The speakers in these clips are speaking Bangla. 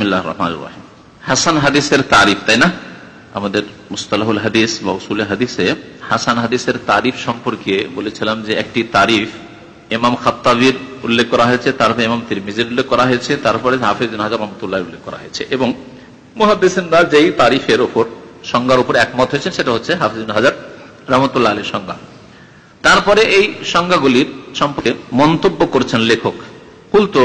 বিসমিল্লাহ রহমান রাহিম। হাসান হাদিসের তারিফ, তাই না? আমাদের হাদিস বা উসুল হাদিসে হাসান হাদিসের তারিফ সম্পর্কে বলেছিলাম যে একটি তারিফ খাত্তাবির উল্লেখ করা হয়েছে, তারপরে উল্লেখ করা হয়েছে, তারপরে হাফিজ হাজার রহমতুল্লাহ উল্লেখ করা হয়েছে এবং মহাদিসরা যেই তারিফের ওপর সংজ্ঞার উপর একমত হয়েছে সেটা হচ্ছে হাফিজ হাজার রহমতুল্লাহ আলীর সংজ্ঞা। তারপরে এই সংজ্ঞাগুলির সম্পর্কে মন্তব্য করছেন লেখক। কুলতো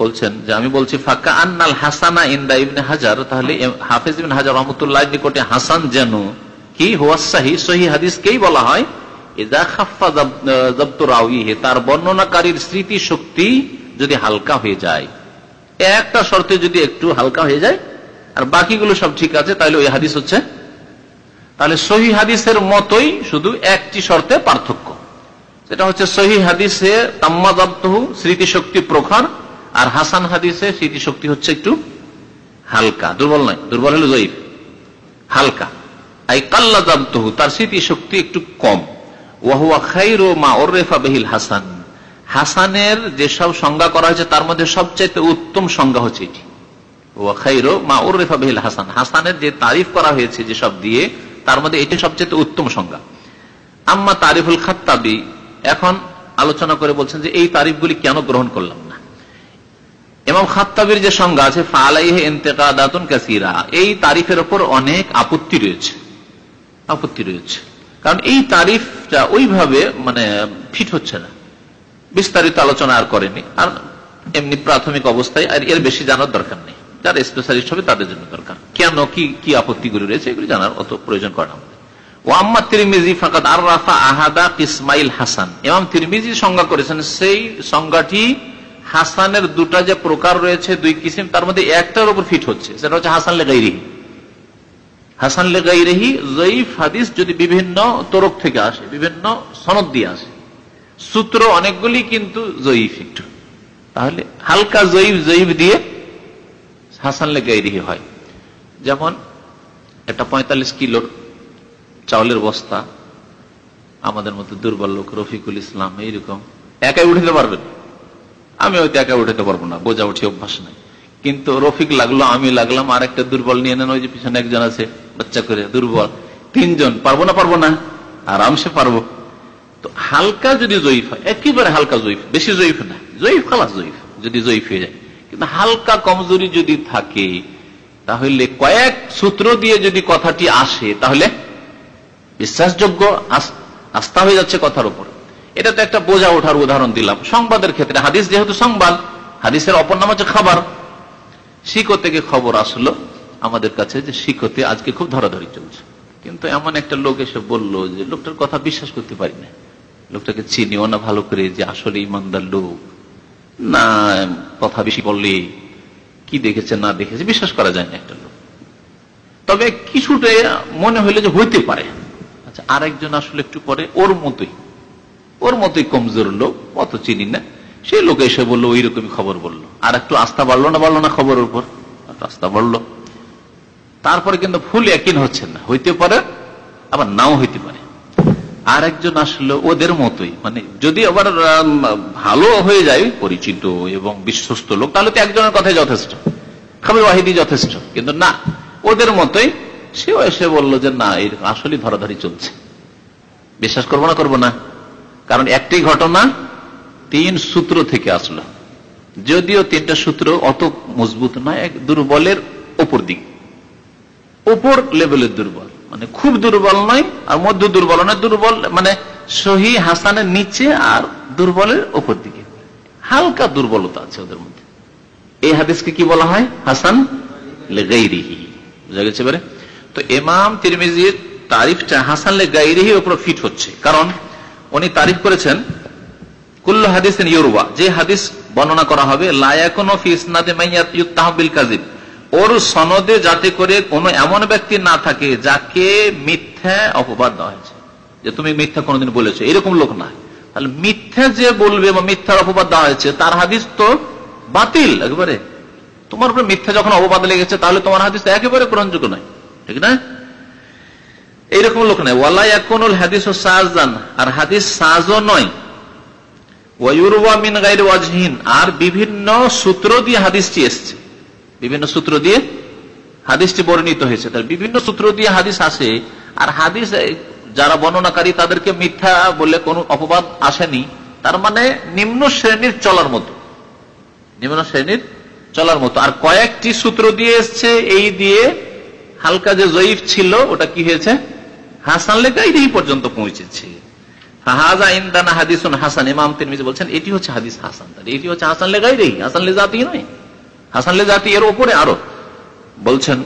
বলছেন যে আমি বলছি, ফাঁকা আন্নাল হাসানা ইন্দা ইবনে হাজার তাহলে হাফিজ ইবিন হাজার রহমতুল্লাহ নিকটে হাসান যেন কি? হোয়াসাহি সহি হাদিসকেই বলা হয় তার বর্ণনাকারীর স্মৃতি শক্তি যদি হালকা হয়ে যায়। একটা শর্তে যদি একটু হালকা হয়ে যায়, আর বাকিগুলো সব ঠিক আছে, তাহলে ওই হাদিস হচ্ছে। তাহলে সহি হাদিসের মতোই শুধু একটি শর্তে পার্থক্য। সেটা হচ্ছে সহি হাদিসে তাম্মাদাবতহু স্মৃতিশক্তি প্রখর আর হাসান হাদিসে স্মৃতিশক্তি হচ্ছে একটু হালকা, দুর্বল নয়, দুর্বল হলো জয়ীফ, হালকা। আই কাল্লা দাবতহু তার স্মৃতিশক্তি একটু কম। ওয়াহুয়া খাইর মা ওরেফা বেহিল হাসান। হাসানের যেসব সংজ্ঞা করা হয়েছে, তার মধ্যে সবচাইতে উত্তম সংজ্ঞা হচ্ছে এটি। ওয়া খাইর মা ওরেফা বেহিল হাসান। হাসানের যে তারিফ করা হয়েছে যেসব দিয়ে, তার মধ্যে এটি সবচেয়ে উত্তম সংজ্ঞা। আম্মা তারিফুল খাত্তাবি, এখন আলোচনা করে বলছেন যে এই তারিফগুলি কেন গ্রহণ করলাম? এবং খাত্তাবির যে সংজ্ঞা আছে ফালাইহে এন্তেকাদাতুন কাসিরা, এই তারিফের ওপর অনেক আপত্তি রয়েছে। আপত্তি রয়েছে। কারণ এই তারিফটা ওইভাবে মানে ফিট হচ্ছে না। বিস্তারিত আলোচনা আর করেনি। আর এমনি প্রাথমিক অবস্থায়, আর এর বেশি জানার দরকার নেই। যারা স্পেশালিস্ট হবে, তাদের জন্য দরকার। কেন, কি কি আপত্তিগুলি রয়েছে, এগুলি জানার অত প্রয়োজন করে না আর রাফা আহাদা ইসমাইল হাসান। এমাম তিরমিজি সংজ্ঞা করেছেন, সেই সংজ্ঞাটি হাসানের দুটা যে প্রকার রয়েছে, দুই কিসিম, তার মধ্যে একটার উপর ফিট হচ্ছে, সেটা হচ্ছে হাসান লেগাইরিহি হাসান লেগাইরিহি জয়ীফ হাদিস যদি বিভিন্ন তরক থেকে আসে, বিভিন্ন সনদ দিয়ে আসে, সূত্র অনেকগুলি কিন্তু জয়ীফ একটু। তাহলে হালকা জয়ীফ জয়ীফ দিয়ে হাসান লেগাইরিহি হয়। যেমন, একটা পঁয়তাল্লিশ কিলোর চাউলের বস্তা, আমাদের মতো দুর্বল লোক রফিকুল ইসলাম, এইরকম, একাই উঠাতে পারবেন। আমি হয়তো একা উঠাতে পারব না, বোঝা উঠে, অভ্যাস নাই। কিন্তু রফিক লাগল, আমি লাগলাম আর একটা দুর্বল নিয়ে নেন, ওই যে পিছনে একজন আছে, বাচ্চা করে, দুর্বল। তিনজন, পারব না পারব না? আরামসে পারব। তো হালকা যদি জয়ীফ হয়, একেবারে হালকা জয়ীফ, বেশি জয়ীফ না, জয়ীফ খালাস জয়ীফ, যদি জয়ীফ হয়ে যায়। কিন্তু হালকা কমজোরি যদি থাকে, তাহলে কয়েক সূত্র দিয়ে যদি কথাটি আসে, তাহলে বিশ্বাসযোগ্য আস্থা হয়ে যাচ্ছে কথার উপর। এটা তো একটা বোঝা ওঠার উদাহরণ দিলাম। সংবাদের ক্ষেত্রে হাদিস যেহেতু সংবাদ, হাদিসের অপর নাম হচ্ছে খাবার। শিকো থেকে খবর আসলো আমাদের কাছে যে শিকোতে আজকে খুব ধরাধরি চলছে। কিন্তু এমন একটা লোক এসে বলল যে, লোকটার কথা বিশ্বাস করতে পারি না। লোকটাকে চিনিও না ভালো করে যে আসলে ইমানদার লোক। না, কথা বেশি বললে কি দেখেছে, না দেখেছে, বিশ্বাস করা যায় না একটা লোক। তবে কিছুটা মনে হইলে যে হইতে পারে। আচ্ছা আরেকজন আসলে একটু পরে ওর মতোই। ওর মতোই কমজোর লোক, অত চিনি না। সেই লোক এসে বলল ওই রকমই খবর বলল। আর একটু আস্থা বাড়লো না বাড়লো না খবরের উপর? আস্থা বাড়লো। তারপরে কিন্তু ফুল একই হচ্ছে না। হইতে পারে, আবার নাও হইতে পারে। আর একজন আসলে, ওদের মতোই। মানে যদি আবার ভালো হয়ে যায়, পরিচিত এবং বিশ্বস্ত লোক, তাহলে তো একজনের কথাই যথেষ্ট। খাবার ওয়াহিদি যথেষ্ট। কিন্তু না, ওদের মতোই সেও এসে বলল যে, না, এই আসলে ধরাধরি চলছে। বিশ্বাস করব না করব না। কারণ একটি ঘটনা তিন সূত্র থেকে আসলো। যদিও তিনটা সূত্র অত মজবুত নয়, এক দুর্বলের ওপর দিক। ওপর লেভেলের দুর্বল মানে খুব দুর্বল নয় আর মধ্য দুর্বল নয় দুর্বল মানে সহি হাসানের নিচে আর দুর্বলের ওপর দিকে। হালকা দুর্বলতা আছে ওদের মধ্যে। এই হাদিসকে কি বলা হয়? হাসান এবারে? তো এমাম তিরমিজির তারিফটা হাসান লেগাইরিহির উপর ফিট হচ্ছে। কারণ উনি তারিফ করেছেন, কুল্লু হাদিস ইউরুবা যে হাদিস বর্ণনা করা হবে কাজিব ওর সনদে যাতে করে কোন এমন ব্যক্তি না থাকে যাকে মিথ্যা অপবাদ দেওয়া হয়েছে। যে তুমি মিথ্যা কোনোদিন বলেছ, এরকম লোক না তাহলে মিথ্যা যে বলবে বা মিথ্যার অপবাদ দেওয়া হয়েছে, তার হাদিস তো বাতিল একেবারে। তোমার উপরে মিথ্যা যখন অপবাদ লেগেছে, তাহলে তোমার হাদিস একেবারে গ্রহণযোগ্য নয়, ঠিক না? এইরকম লোক নয় ওয়ালাই এখন হাদিস ও সাজান, আর হাদিস সাজও নয়। আর বিভিন্ন সূত্র দিয়ে হাদিসটি এসছে। বিভিন্ন সূত্র দিয়ে হাদিসটি বর্ণিত হয়েছে। তার বিভিন্ন সূত্র দিয়ে হাদিস আসে, আর হাদিস যারা বর্ণনাকারী তাদেরকে মিথ্যা বলে কোনো অপবাদ আসেনি। তার মানে নিম্ন শ্রেণির চলার মতো। নিম্ন শ্রেণির চলার মতো। আর কয়েকটি সূত্র দিয়ে এসছে, এই দিয়ে হালকা যে জয়ীফ ছিল, ওটা কি হয়েছে? হাসান লেখাই পর্যন্ত পৌঁছেছে। হাজা হাসান। বলছেন, এটি হচ্ছে হাদিস হাসান এটি হচ্ছে হাসান হাসান লে নয়। হাসান লে জাতি এর ওপরে আরও। বলছেন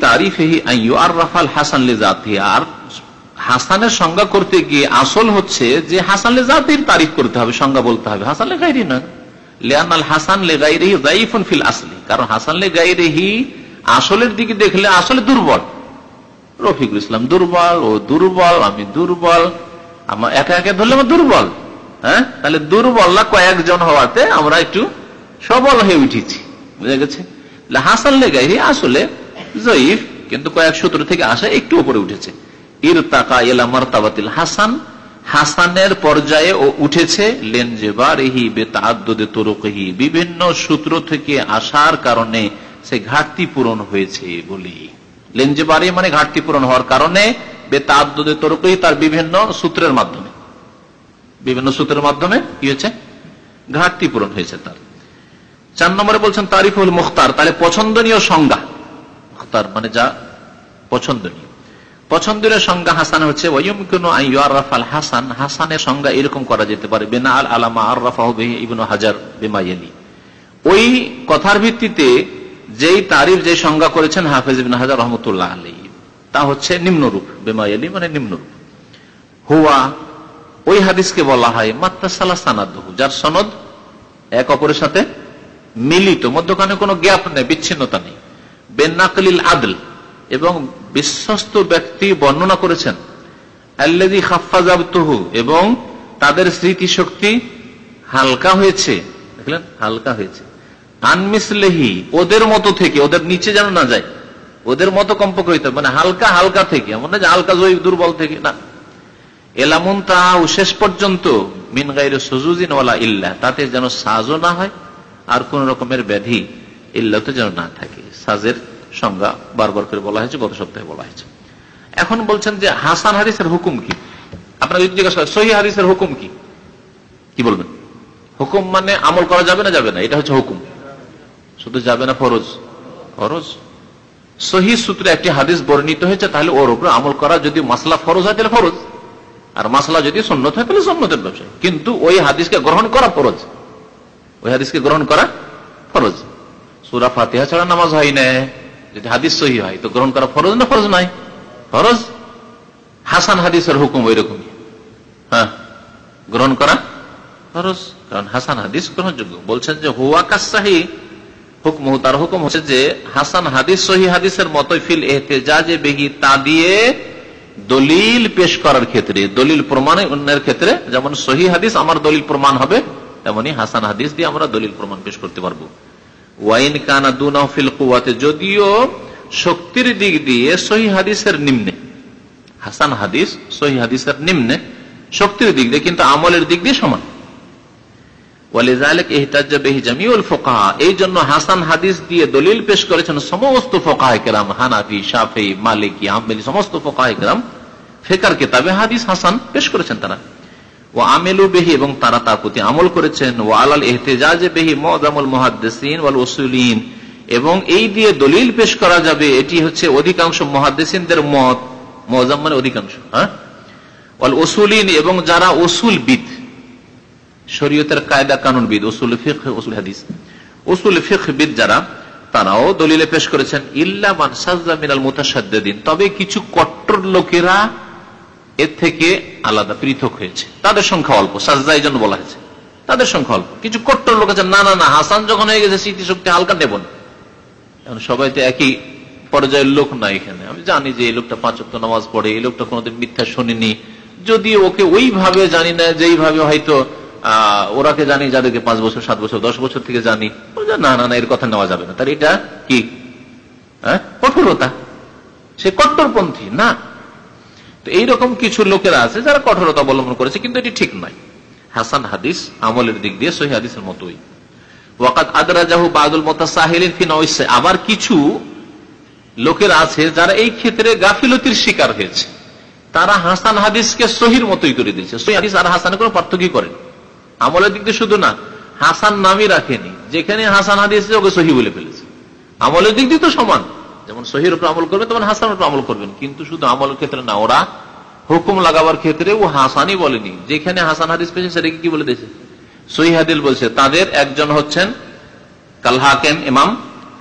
তারিফেহি আর রাফাল হাসান লে হাসানের সংজ্ঞা করতে গিয়ে আসল হচ্ছে যে হাসান লে জাতির তারিফ করতে হবে, সংজ্ঞা বলতে হবে। হাসান লে গাইরি না লিয়ানাল হাসান লে গাইরেহি জাইফুন ফিল আসলি। কারণ হাসান লে গাইরেহি আসলের দিকে দেখলে আসলে দুর্বল। রফিকুল ইসলাম দুর্বল, ও দুর্বল, আমি দুর্বল। আমার একা একা ধরলে আমার দুর্বল হ্যাঁ? তাহলে দুর্বল না কয়েকজন হওয়াতে আমরা একটু সবল হয়ে উঠেছি, বুঝা গেছে? হাসান লেগাই আসলে জয়ীফ, কিন্তু কয়েক সূত্র থেকে আসা একটু উপরে উঠেছে। ইর তাকা এলা মারতাবাতিল হাসান, হাসানের পর্যায়ে ও উঠেছে লেনজেবারেহি বেতাদ্দে তোরকহি। বিভিন্ন সূত্র থেকে আসার কারণে সে ঘাটতি পূরণ হয়েছে বলি লেনজেবারে মানে ঘাটতি পূরণ হওয়ার কারণে বেতাদ্দে তোরকহি তার বিভিন্ন সূত্রের মাধ্যমে। বিভিন্ন সূত্রের মাধ্যমে কি হয়েছে? ঘাটতি পূরণ হয়েছে তার। চার নম্বরে বলছেন তারিফুল মুখতার, তাহলে পছন্দনীয় সংজ্ঞা। মুখতার মানে যা পছন্দনীয়। পছন্দের সংজ্ঞা হাসান হচ্ছে হাসান হাসানের সংজ্ঞা এরকম করা যেতে পারে বেনা আল আলামা আর রাফাহ ইবনু হাজার বেমাইলি ওই কথার ভিত্তিতে যেই তারিফ যে সংজ্ঞা করেছেন হাফেজ হাজার রহমতুল্লাহ আলী তা হচ্ছে নিম্নরূপ বেমাইলি মানে নিম্নরূপ হুয়া, ওই হাদিসকে বলা হয় মাত্রা সালা সানাদ যার সনদ এক অপরের সাথে মিলিত, মধ্যখানে কোনো গ্যাপ নেই, বিচ্ছিন্নতা নেই। বেনাকলিল আদল, এবং বিশ্বস্ত ব্যক্তি বর্ণনা করেছেন এবং তাদের স্মৃতিশক্তি হালকা হয়েছে। দেখলেন, হালকা হয়েছে। আনমিসলেহি, ওদের মতো থেকে, ওদের নিচে যেন না যায়। ওদের মতো কম্পক হইতে মানে হালকা হালকা থেকে, এমন না যে হালকা জৈব দুর্বল থেকে, না। এলামুন তাহা শেষ পর্যন্ত, মিন গাইরে সজুজিন ওলা ইল্লা, তাতে যেন সাজও না হয়, আর কোন রকমের ব্যাধি ইল্লাতে যেন না থাকে। সাজের সংজ্ঞা বারবার করে বলা হয়েছে, গত সপ্তাহে বলা হয়েছে। এখন বলছেন যে হাসান হারিসের হুকুম কি? আপনার যদি জিজ্ঞাসা সহি হারিসের হুকুম কি? কি বলবেন? হুকুম মানে আমল করা যাবে না যাবে না, এটা হচ্ছে হুকুম। শুধু যাবে না ফরজ? ফরজ? সহি সূত্রে একটি হাদিস বর্ণিত হয়েছে, তাহলে ওর উপরে আমল করা যদি মাসলা ফরজ হয়, তাহলে ফরজ। আর মাসলা যদি সন্ন্যত হয়, তাহলে সন্ন্যতের ব্যবসা। কিন্তু ওই হাদিসকে গ্রহণ করা ফরজ। ওই হাদিসকে গ্রহণ করা ফরজ। সুরা ফাতিহা ছাড়া নামাজ হয় না। যদি হাদিস সহি হয়, তো গ্রহণ করা ফরজ না ফরজ নাই ফরজ? হাসান হাদিসের হুকুম ওই রকমই হ্যাঁ গ্রহণ করা ফরজ। কারণ হাসান হাদিস গ্রহণযোগ্য। বলছেন যে, হুয়া কাসাহি হুকম, তার হুকুম হচ্ছে যে হাসান হাদিস, সহি হাদিসের মতোই ফিল এহতেজাজে বেহি, তা দিয়ে দলিল পেশ করার ক্ষেত্রে, দলিল প্রমাণ অন্যের ক্ষেত্রে, যেমন সহি হাদিস, আমার দলিল প্রমাণ হবে, তেমনি হাসান হাদিস দিয়ে আমরা দলিল প্রমাণ পেশ করতে পারব। ওয়াইন কানা দুনাফিল কুয়াতে যদিও শক্তির দিক দিয়ে সহি হাদিসের নিম্নে, হাসান হাদিস সহি হাদিসের নিম্নে, শক্তির দিক দিয়ে, কিন্তু আমলের দিক দিয়ে সমান। সমস্ত এবং তারা তার প্রতি আমল করেছেন। ও আলাল এহতেজাজে বেহি মদামুল এবং এই দিয়ে দলিল পেশ করা যাবে, এটি হচ্ছে অধিকাংশ মহাদ্দেসিনদের মত। মজাম মানে অধিকাংশ হ্যাঁ? ওয়াল ওসুলিন এবং যারা ওসুল বিদ শরীয়তের কায়দা কানুন বিদ ওসুল ফিক ওসুল হাদিস। ওসুল ফিক বিদ যারা, তারাও দলিলে পেশ করেছেন, ইল্লা মান সাজা মিনাল মুতাসাদ্দিন তবে কিছু কট্টর লোকেরা এর থেকে আলাদা, পৃথক হয়েছে। তাদের সংখ্যা অল্প সাজদা এই জন্য বলা হয়েছে। তাদের সংখ্যা অল্প। কিছু কট্টর লোক আছে, না না না, হাসান যখন হয়ে গেছে, স্মৃতিশক্তি হালকা নেব না। এখন সবাই তো একই পর্যায়ের লোক না এখানে। আমি জানি যে এই লোকটা পাঁচ নামাজ পড়ে, এই লোকটা কোনোদিন মিথ্যা শুনিনি। যদি ওকে ওইভাবে জানি না, যেইভাবে হয়তো ওরাকে জানি, যাদেরকে পাঁচ বছর, সাত বছর, দশ বছর থেকে জানি না না না, এর কথা নেওয়া যাবে না। তার এটা কি? হ্যাঁ? কঠোরতা। সে কট্টরপন্থী, না। তো এইরকম কিছু লোকেরা আছে যারা কঠোরতা অবলম্বন করেছে, কিন্তু এটি ঠিক নয়। হাসান হাদিস আমলের দিক দিয়ে সহি হাদিসের মতোই। ওয়াকাত আদরাজাহু বাদুল মোতাসাহিলিন ফি নওয়াইসে আবার কিছু লোকের আছে যারা এই ক্ষেত্রে গাফিলতির শিকার হয়েছে। তারা হাসান হাদিসকে সহির মতোই করে দিয়েছে। সহি হাদিস আর হাসানের কোনো পার্থক্য করেন। আমলের দিক দিয়ে শুধু না, হাসান নামই রাখেনি। যেখানে হাসান হাদিস ওকে সহি বলে ফেলেছে। আমলের দিক দিয়ে তো সমান। যেমন সহির উপর আমল করবেন তেমন হাসান উপর আমল করবেন। কিন্তু শুধু আমলের ক্ষেত্রে না, ওরা হুকুম লাগাবার ক্ষেত্রে ও হাসানই বলেনি। যেখানে হাসান হাদিস পেয়েছে, সেটাকে কি বলে দিয়েছে? সহি হাদিল বলছে, তাদের একজন হচ্ছেন কাল হাকেম ইমাম,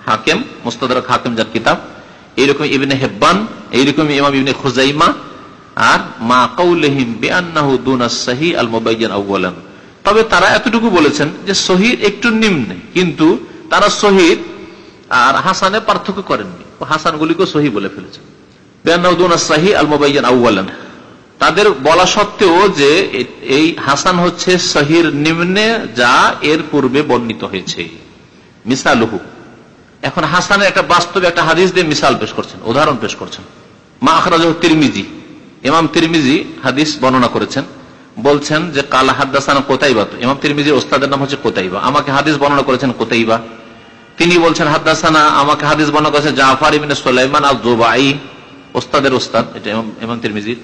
হাকেম, মুস্তাদার হাকেম যার কিতাব। এইরকম ইবনে হেব্বান, এইরকম ইমাম ইবনে খুজাইমা, আর মা কৌলহিম বেআনাহু দুনা সাহি আল মুবাইয়ান আউয়ালান তবে তারা এতটুকু বলেছেন যে শহীদ একটু নিম্নে, কিন্তু তারা শহীদ আর হাসানে পার্থক্য করেননি। হাসানগুলিকে সহি বলে ফেলেছেন। তাদের বলা সত্ত্বেও যে এই হাসান হচ্ছে সহির নিম্নে যা এর পূর্বে বর্ণিত হয়েছে। মিসালুহু। এখন হাসানের একটা বাস্তবে একটা হাদিস দিয়ে মিসাল পেশ করছেন, উদাহরণ পেশ করছেন। মা আখরাজ তিরমিজি। ইমাম তিরমিজি হাদিস বর্ণনা করেছেন। বলছেন যে, কালা হাদাসানা কোতাইবা তো। ইমাম তিরমিজির ওস্তাদের নাম হচ্ছে কোতাইবা। আমাকে হাদিস বর্ণনা করেছেন কোতাইবা। তিনি বলছেন হাদাসানা আমাকে হাদিস বর্ণনা করেছেন জাফার ইবিন সোলাইমান আল জোবাই ওস্তাদের ওস্তাদ, এটা ইমাম তিরমিজির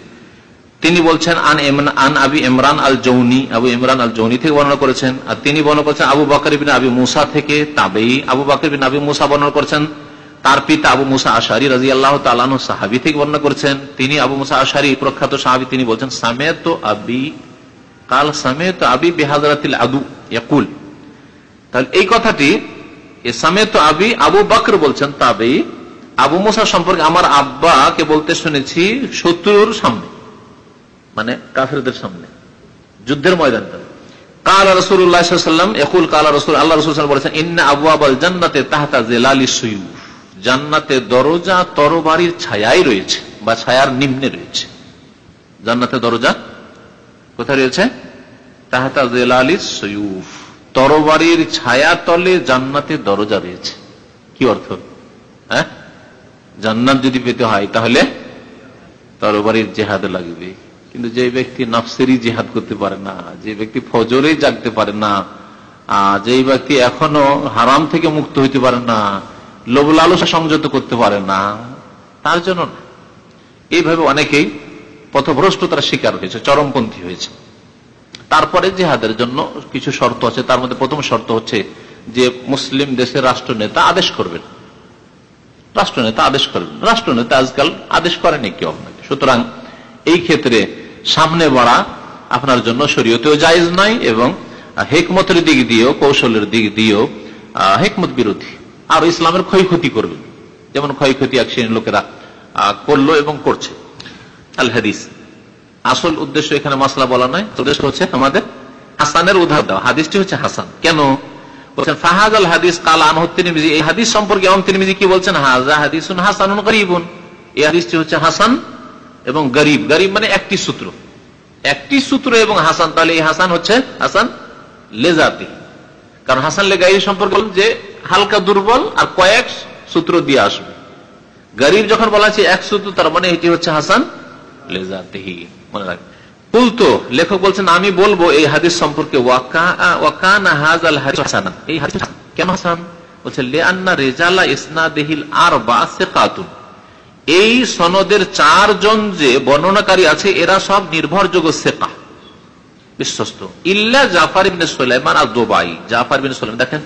তিনি বলছেন, আন আন আবি ইমরান আল জৌনি আবু ইমরান আল জৌনি থেকে বর্ণনা করেছেন। আর তিনি বর্ণনা করেছেন আবু বাকর বিন আবি মুসা থেকে তাবেই আবু বাকর আবি মুসা বর্ণনা করেছেন তার পিতা আবু মুসা আশারি রাজি আল্লাহ তালানু সাহাবি থেকে বর্ণনা করেছেন। তিনি আবু মুসা আশারি প্রখ্যাত সাহাবি, তিনি বলছেন, সামেত আবি কাল, সামেত আবি বেহাজরাতিল আদু ইয়াকুল। তাহলে এই কথাটি সামেত আবি আবু বকর বলছেন, তাবেই, আবু মুসা সম্পর্কে আমার আব্বাকে বলতে শুনেছি শত্রুর সামনে মানে কাফেরদের সামনে, যুদ্ধের ময়দানটা। কালা রসুল্লাহাম একুল কালা রসুল, আল্লাহ রসুল বলেছেন, ইন্না আবু আবাল জান্নাতে তাহাতা জেলালি সুয়ুফ জান্নাতে দরজা তরবারির ছায়াই রয়েছে, বা ছায়ার নিম্নে রয়েছে। জান্নাতে দরজা কোথায় রয়েছে? তাহাতা জেলালি সয়ুফ। তরবারির ছায়া তলে জান্নাতে দরজা রয়েছে। কি অর্থ? হ্যাঁ? জান্নাত যদি পেতে হয়, তাহলে তরবারির জেহাদ লাগবে। কিন্তু যে ব্যক্তি নফসেরই জেহাদ করতে পারে না, যে ব্যক্তি ফজরেই জাগতে পারে না যে ব্যক্তি এখনও হারাম থেকে মুক্ত হইতে পারে না লোভ লালসা সংযত করতে পারে না। তার জন্য এইভাবে অনেকেই পথভ্রষ্টতার শিকার হয়েছে, চরমপন্থী হয়েছে। তারপরে জেহাদের জন্য কিছু শর্ত আছে। তার মধ্যে প্রথম শর্ত হচ্ছে যে মুসলিম দেশের রাষ্ট্রনেতা আদেশ করবেন। রাষ্ট্রনেতা আদেশ করবেন। রাষ্ট্রনেতা আজকাল আদেশ করেনি কেউ আপনাকে। সুতরাং এই ক্ষেত্রে সামনে বাড়া আপনার জন্য শরীয়তেও জায়জ নয় এবং হেকমতের দিক দিয়েও, কৌশলের দিক দিয়েও হেকমত বিরোধী। আর ইসলামের ক্ষয়ক্ষতি করবে। যেমন ক্ষয়ক্ষতি এক শ্রেণির লোকেরা করল এবং করছে। আল হাদিস। আসল উদ্দেশ্য এখানে মাসলা বলা নয়, উদ্দেশ্য হচ্ছে আমাদের হাসানের উদাহরণ দেওয়া। হাদিসটি হচ্ছে হাসান। কেন? মানে একটি সূত্র। একটি সূত্র এবং হাসান। তাহলে এই হাসান হচ্ছে হাসান লেজাতি। কারণ হাসান লে গাইর সম্পর্কে যে, হালকা দুর্বল আর কয়েক সূত্র দিয়ে আসবে। গরিব যখন বলা আছে এক সূত্র, তার মানে এটি হচ্ছে হাসান লেজাতিহি মনে রাখবে কুলতো, লেখক বলছেন, আমি বলব এই হাদিস সম্পর্কে কেন আর বা এই সনদের চারজন যে বর্ণনাকারী আছে, এরা সব নির্ভরযোগ্য সেকা। বিশ্বস্ত। ইল্লা জাফার ইবিন সোলাইমান আর দোবাই জাফার বিন সোলাইমান, দেখেন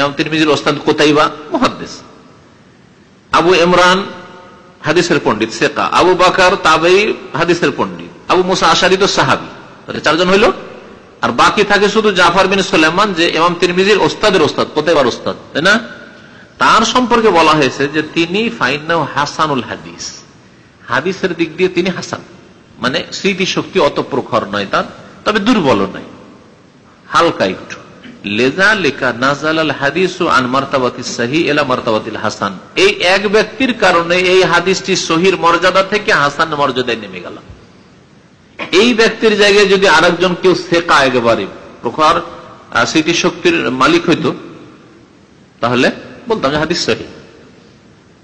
এমন তিরমিজির ওস্তাদ কোথাইবা মহাদ্দেশ আবু ইমরান, হাদিসের পন্ডিত শেখা আবু বাকার, তাবেই, হাদিসের পন্ডিত আবু মুসা আশারি তো সাহাবি। চারজন হইল। আর বাকি থাকে শুধু জাফার বিন সোলাইমান, যে এমাম তিরমিজির ওস্তাদের ওস্তাদ কোথাইবার ওস্তাদ, তাই না? তার সম্পর্কে বলা হয়েছে যে তিনি হাসানুল হাদিস। হাদিসের দিক দিয়ে তিনি হাসান। মানে স্মৃতি শক্তি অত প্রখর নয় তার। তবে দুর্বল নয়। হালকা একটু। লেজা লেখা নাজাল আল হাদিস আন মার্তাবাতি সাহি এলা মার্তাবাতিল হাসান। এই এক ব্যক্তির কারণে এই হাদিসটি সহির মর্যাদা থেকে হাসান মর্যাদায় নেমে গেল। এই ব্যক্তির জায়গায় যদি আরেকজন কেউ শেখা একেবারে, প্রখর স্মৃতিশক্তির মালিক হইতো, তাহলে বলতাম যে হাদিস সহি।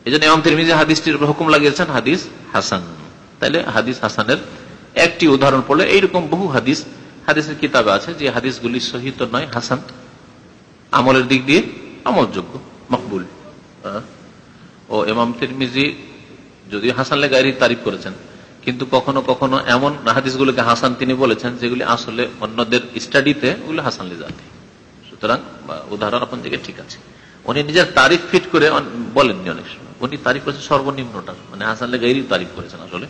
এই জন্য এমন তিরমিজি হাদিসটির হুকুম লাগিয়েছেন, হাদিস হাসান। তাহলে হাদিস হাসানের একটি উদাহরণ পড়লে এইরকম বহু হাদিস, হাদিসের কিতাবে আছে যে হাদিসগুলি সহি তো নয়, হাসান। আমলের দিক দিয়ে আমলযোগ্য, মকবুল। হ্যাঁ। ও এমাম তিরমিজি যদিও হাসান লেগাইরি তারিফ করেছেন, কিন্তু কখনো কখনো এমন হাদিসগুলোকে হাসান তিনি বলেছেন যেগুলি আসলে অন্যদের স্টাডিতে ওগুলো হাসান লেজাতে সুতরাং উদাহরণ আপনার দিকে ঠিক আছে। উনি নিজের তারিফ ফিট করে বলেননি অনেক সময়। উনি তারিফ করেছেন সর্বনিম্নটা। মানে হাসান লেগাইরি তারিফ করেছেন আসলে।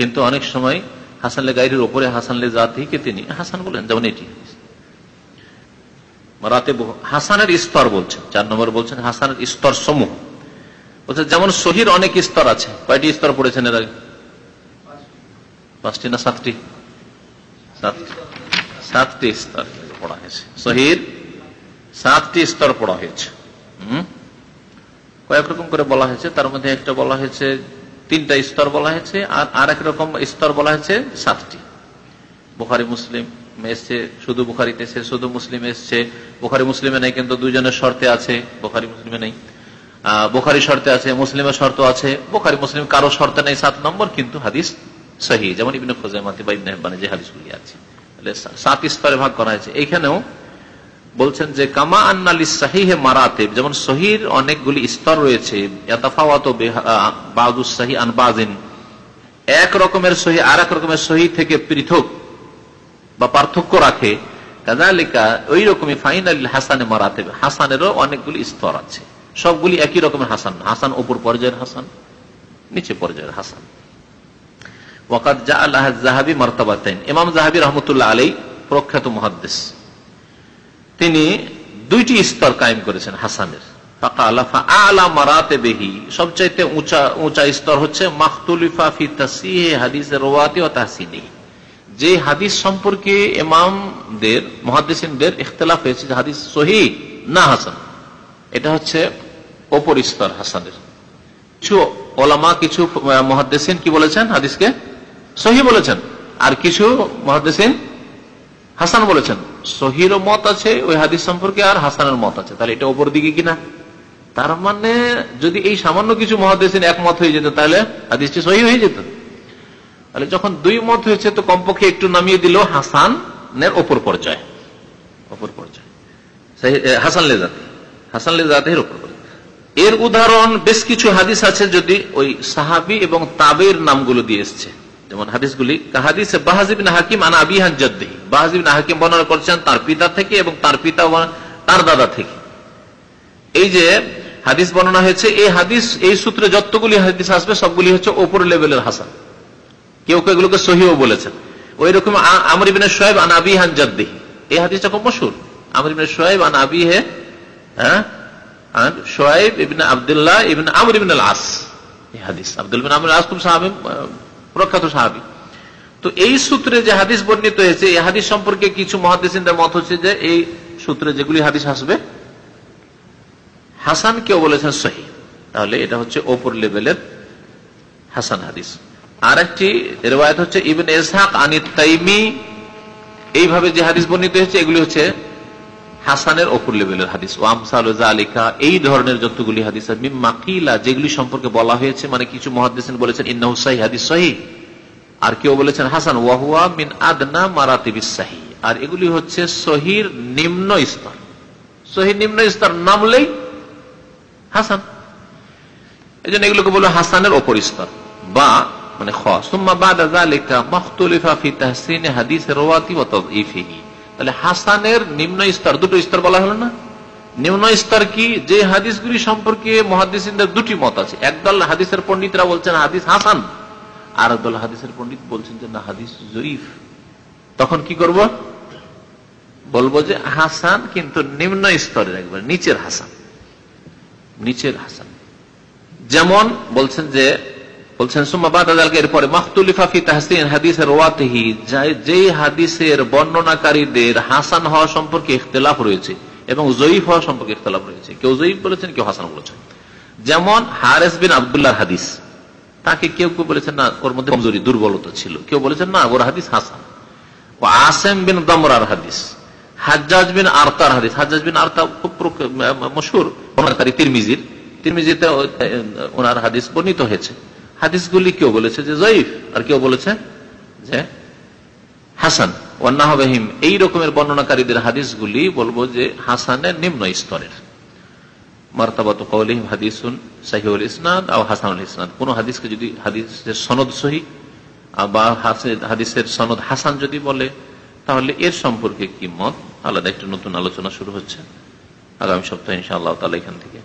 কিন্তু অনেক সময় হাসান লেগাইরির ওপরে হাসান লে জাতিকে তিনি, হাসান বলেন, যেমন এটি রাতে হাসানের স্তর বলছেন, চার নম্বর বলছেন, হাসানের স্তর সমূহ বলছে যেমন শহীর অনেক স্তর আছে। কয়টি স্তর পড়েছেন এর আগে? পাঁচটি না সাতটি। সাতটি স্তর পড়া হয়েছে। শহীদ, সাতটি স্তর পড়া হয়েছে। হম? কয়েক রকম করে বলা হয়েছে। তার মধ্যে একটা বলা হয়েছে তিনটা স্তর বলা হয়েছে, আর আর এক রকম স্তর বলা হয়েছে সাতটি। বুখারি, মুসলিম এসছে, শুধু বুখারিতে এসছে, শুধু মুসলিম এসছে। বুখারি, মুসলিমে নেই কিন্তু দুজনের শর্তে আছে, বুখারি, মুসলিমে নেই। বোখারি শর্তে আছে, মুসলিমের শর্ত আছে, বোখারি, মুসলিম কারও শর্তে নেই, সাত নম্বর কিন্তু হাদিস সহি। যেমন ইবিন খোজামাতি বা ইবনে যে হাদিসগুলি আছে। সাত স্তরে ভাগ করা হয়েছে। এইখানেও বলছেন যে, কামা আন্নালি সাহিহে মারাতে যেমন সহির অনেকগুলি স্তর রয়েছে এক রকমের সহি আর এক রকমের সহি থেকে পৃথক বা পার্থক্য রাখে। কাজালিকা ওই রকমই হাসানে হাসানেরও অনেকগুলি স্তর আছে। সবগুলি একই রকমের হাসান। হাসান ওপর পর্যায়ের হাসান, নিচে পর্যায়ের হাসান। ওয়াকাত জাহাবি ইমাম জাহাবি রহমতুল্লাহ আলী প্রখ্যাত মহাদ্দেশ তিনি দুইটি স্তর কায়েম করেছেন হাসানের। সবচাইতে উঁচা উঁচা স্তর হচ্ছে ও যে হাদিস সম্পর্কে যে হাদিস সহি না হাসান। এটা হচ্ছে স্তর হাসানের। কিছু ওলামা, কিছু মহাদ্দেসিন কি বলেছেন হাদিসকে? সহি বলেছেন। আর কিছু মহাদ্দেসিন হাসান বলেছেন। সহির মত আছে, ওই হাদিস সম্পর্কে আর হাসানের মত আছে। তাহলে এটা ওপর দিকে কিনা? তার মানে যদি এই সামান্য কিছু মহাদেশিন একমত হয়ে যেত, তাহলে হাদিসটি সহি হয়ে যেত। তাহলে যখন দুই মত হয়েছে, তো কমপক্ষে একটু নামিয়ে দিল হাসানের ওপর পর্যায়ে। ওপর পর্যায়ে। হাসান লেজাতে হাসান লেজাতের ওপর এর উদাহরণ, বেশ কিছু হাদিস আছে যদি ওই সাহাবি এবং তাবের নামগুলো দিয়ে এসছে। যেমন হাদিসগুলি হাদিস বাহাজিবিন হাকিম আনা আবিহান জদ্দেহি বাহাজিবিন হাকিম বর্ণনা করছেন তার পিতা থেকে এবং তার পিতা তার দাদা থেকে। এই যে হাদিস বর্ণনা হয়েছে, এই হাদিস, এই সূত্রে যতগুলি হাদিস আসবে, সবগুলি হচ্ছে ওপর লেভেলের হাসান। কেউ কেউ এগুলোকে সহিও বলেছেন। ওই রকম আমর ইবিন সোহেব আন আবিহান জদ্দেহি এই হাদিসটা খুব মশুর। আমর ইবিন সোহেব আন আবি হে হ্যাঁ? সোহেব ইবিন আবদুল্লাহ ইবিন আমর ইবিন আস এই হাদিস। আব্দুল আমর আস খুব সাহাবি প্রখ্যাত সাহাবি। তো এই সূত্রে যে হাদিস বর্ণিত হয়েছে, এই হাদিস সম্পর্কে কিছু মহাদিসদের মত হচ্ছে যে এই সূত্রে যেগুলি হাদিস আসবে হাসান কেউ বলেছেন সহি। তাহলে এটা হচ্ছে ওপর লেভেলের হাসান হাদিস। আর একটি রেওয়ায়ত হচ্ছে, ইবেন এসহাক আনিত এইভাবে যে হাদিস বর্ণিত হয়েছে, এগুলি হচ্ছে হাসানের ওপর লেভেলের হাদিস। ও আলিকা এই ধরনের যতগুলি হাদিস মাকিলা যেগুলি সম্পর্কে বলা হয়েছে মানে কিছু মহাদিস বলেছেন ইন্নাহুসাহি হাদিস সহি। আর কেউ বলেছেন হাসান ওয়াহুয়া মিন আদনা মারাতিবিসাহি আর এগুলি হচ্ছে সহির নিম্ন স্তর। সহির নিম্ন স্তর নামলেই হাসান। এই জন্য এগুলোকে বলব হাসানের ওপর স্তর। বা মানে খ, সুম্মা বাদা জালিকা মখতুলিফা ফি তাহসিন হাদিস রওয়াতি ওয়া তাদঈফিহি। তাহলে হাসানের নিম্ন স্তর, দুটো স্তর বলা হলো না? নিম্ন স্তর কি? যে হাদিসগুলি সম্পর্কে মহাদিসদের দুটি মত আছে। একদল হাদিসের পন্ডিতরা বলছেন হাদিস হাসান আর একদল হাদিসের পন্ডিত বলছেন যে না, হাদিস জয়ীফ। তখন কি করব? বলব যে হাসান কিন্তু নিম্ন স্তরের একবার, নিচের হাসান। নিচের হাসান। যেমন বলছেন যে বলছেন এরপরে মাহতুলিফাফি তাহসিন হাদিসের ওয়াতহি যে হাদিসের বর্ণনাকারীদের হাসান হওয়া সম্পর্কে ইখতলাফ রয়েছে এবং জয়ীফ হওয়া সম্পর্কে ইখতলাফ রয়েছে। কেউ জয়ীফ বলেছেন, কেউ হাসান বলেছেন। যেমন হারেস বিন আবদুল্লাহ হাদিস। তাকে কেউ কেউ বলেছেন, না, ওর মধ্যে কমজোরি, দুর্বলতা ছিল। কেউ বলেছেন, না, ওর হাদিস হাসান। ও আসেম বিন দমরার হাদিস। হাজ্জাজ বিন আর্তার হাদিস। হাজ্জাজ বিন আর্তা খুব মশুর বর্ণনাকারী তিরমিজির। তিরমিজিতে ওনার হাদিস বর্ণিত হয়েছে। হাদিসগুলি কেউ বলেছে যে জয়ীফ, আর কেউ বলেছে যে হাসান। ওয়ান্নাহবাহিম, এই রকমের বর্ণনাকারীদের হাদিসগুলি বলব যে হাসানের নিম্ন স্তরের। মার্তাবাত ইসনাদ কোন হাদিসকে যদি, হাদিসের সনদ বা হাদিসের সনদ হাসান যদি বলে, তাহলে এর সম্পর্কে কি মত? আলাদা একটা নতুন আলোচনা শুরু হচ্ছে। আগামী সপ্তাহে এখান থেকে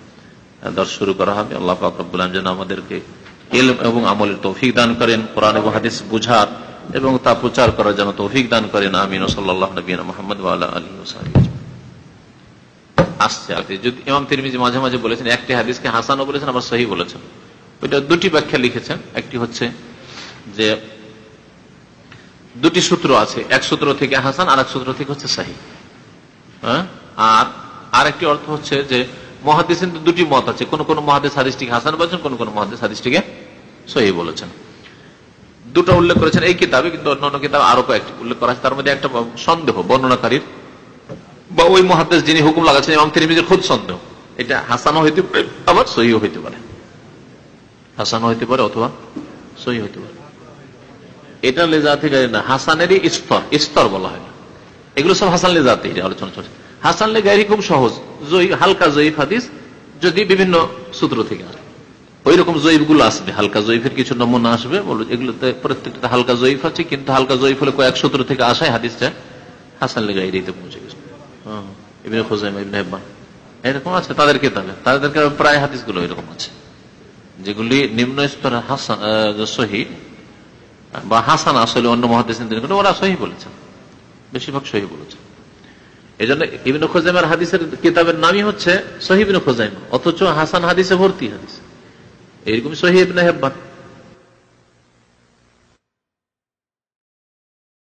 দর্শ শুরু করা হবে। আল্লাহ ফাকরুল্লাহ যেন আমাদেরকে এলম এবং আমলের তৌফিক দান করেন, কোরআন এবং হাদিস বুঝার এবং তা প্রচার করার জন্য তৌফিক দান করেন। আমিন। সাল্লাহ নবীন মোহাম্মদ আলী আসছে যদি ইমাম তিরমিজি মাঝে মাঝে বলেছেন, একটি বলেছেন, আবার সহি বলেছেন। ওইটা দুটি ব্যাখ্যা লিখেছেন। একটি হচ্ছে যে দুটি সূত্র আছে। এক সূত্র থেকে হাসান আর এক সূত্র থেকে হচ্ছে সাহি হ্যাঁ? আর আরেকটি অর্থ হচ্ছে যে মহাদিস দুটি মত আছে। কোন কোন মহাদেশ হাদিসটিকে হাসান বলেছেন, কোন কোন মহাদেশ হাদিসটিকে সহি বলেছেন। দুটো উল্লেখ করেছেন এই কিতাবে, কিন্তু অন্য অন্য কিতাব আরও কয়েকটি উল্লেখ করা আছে। তার মধ্যে একটা সন্দেহ, বর্ণনাকারীর। বা ওই মহাদেশ যিনি হুকুম লাগাচ্ছেন এবং তিনি নিজের খুদ সন্দেহ। এটা হাসানও হইতে পারে, আবার সহিও হইতে পারে। হাসানও হইতে পারে অথবা সহি হইতে পারে। এটা লেজা থেকে না, হাসানেরই স্তর স্তর বলা হয় এগুলো সব হাসান লেজাতে আলোচনা চলছে। হাসান লেগারি খুব সহজ। জয়ী, হালকা জয়ীফ হাদিস, যদি বিভিন্ন সূত্র থেকে আসে। ওই রকম জয়ীফগুলো আসবে, হালকা জয়ীফের কিছু নমুনা আসবে, বলো এগুলোতে প্রত্যেকটা হালকা জয়ীফ আছে, কিন্তু হালকা জয়ীফ হলে কয়েক সূত্র থেকে আসায় হাদিসটা হাসান লেগাইরিতে পৌঁছে গেছে। হেব্বান, এরকম আছে তাদের কিতাবে। তাদেরকে প্রায় হাদিসগুলো এরকম আছে। যেগুলি নিম্ন স্তরের হাসান সহি, বা হাসান আসলে অন্য মহাদেশ ওরা সহি বলেছেন। বেশিরভাগ সহি বলেছেন। এই জন্য ইবিন খোজাইমার হাদিসের কিতাবের নামই হচ্ছে সহিবিন খোজাইমা, অথচ হাসান হাদিসে ভর্তি হাদিস। এইরকম সহিবান